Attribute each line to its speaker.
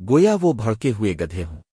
Speaker 1: گویا وہ بھڑکے ہوئے گدھے ہوں۔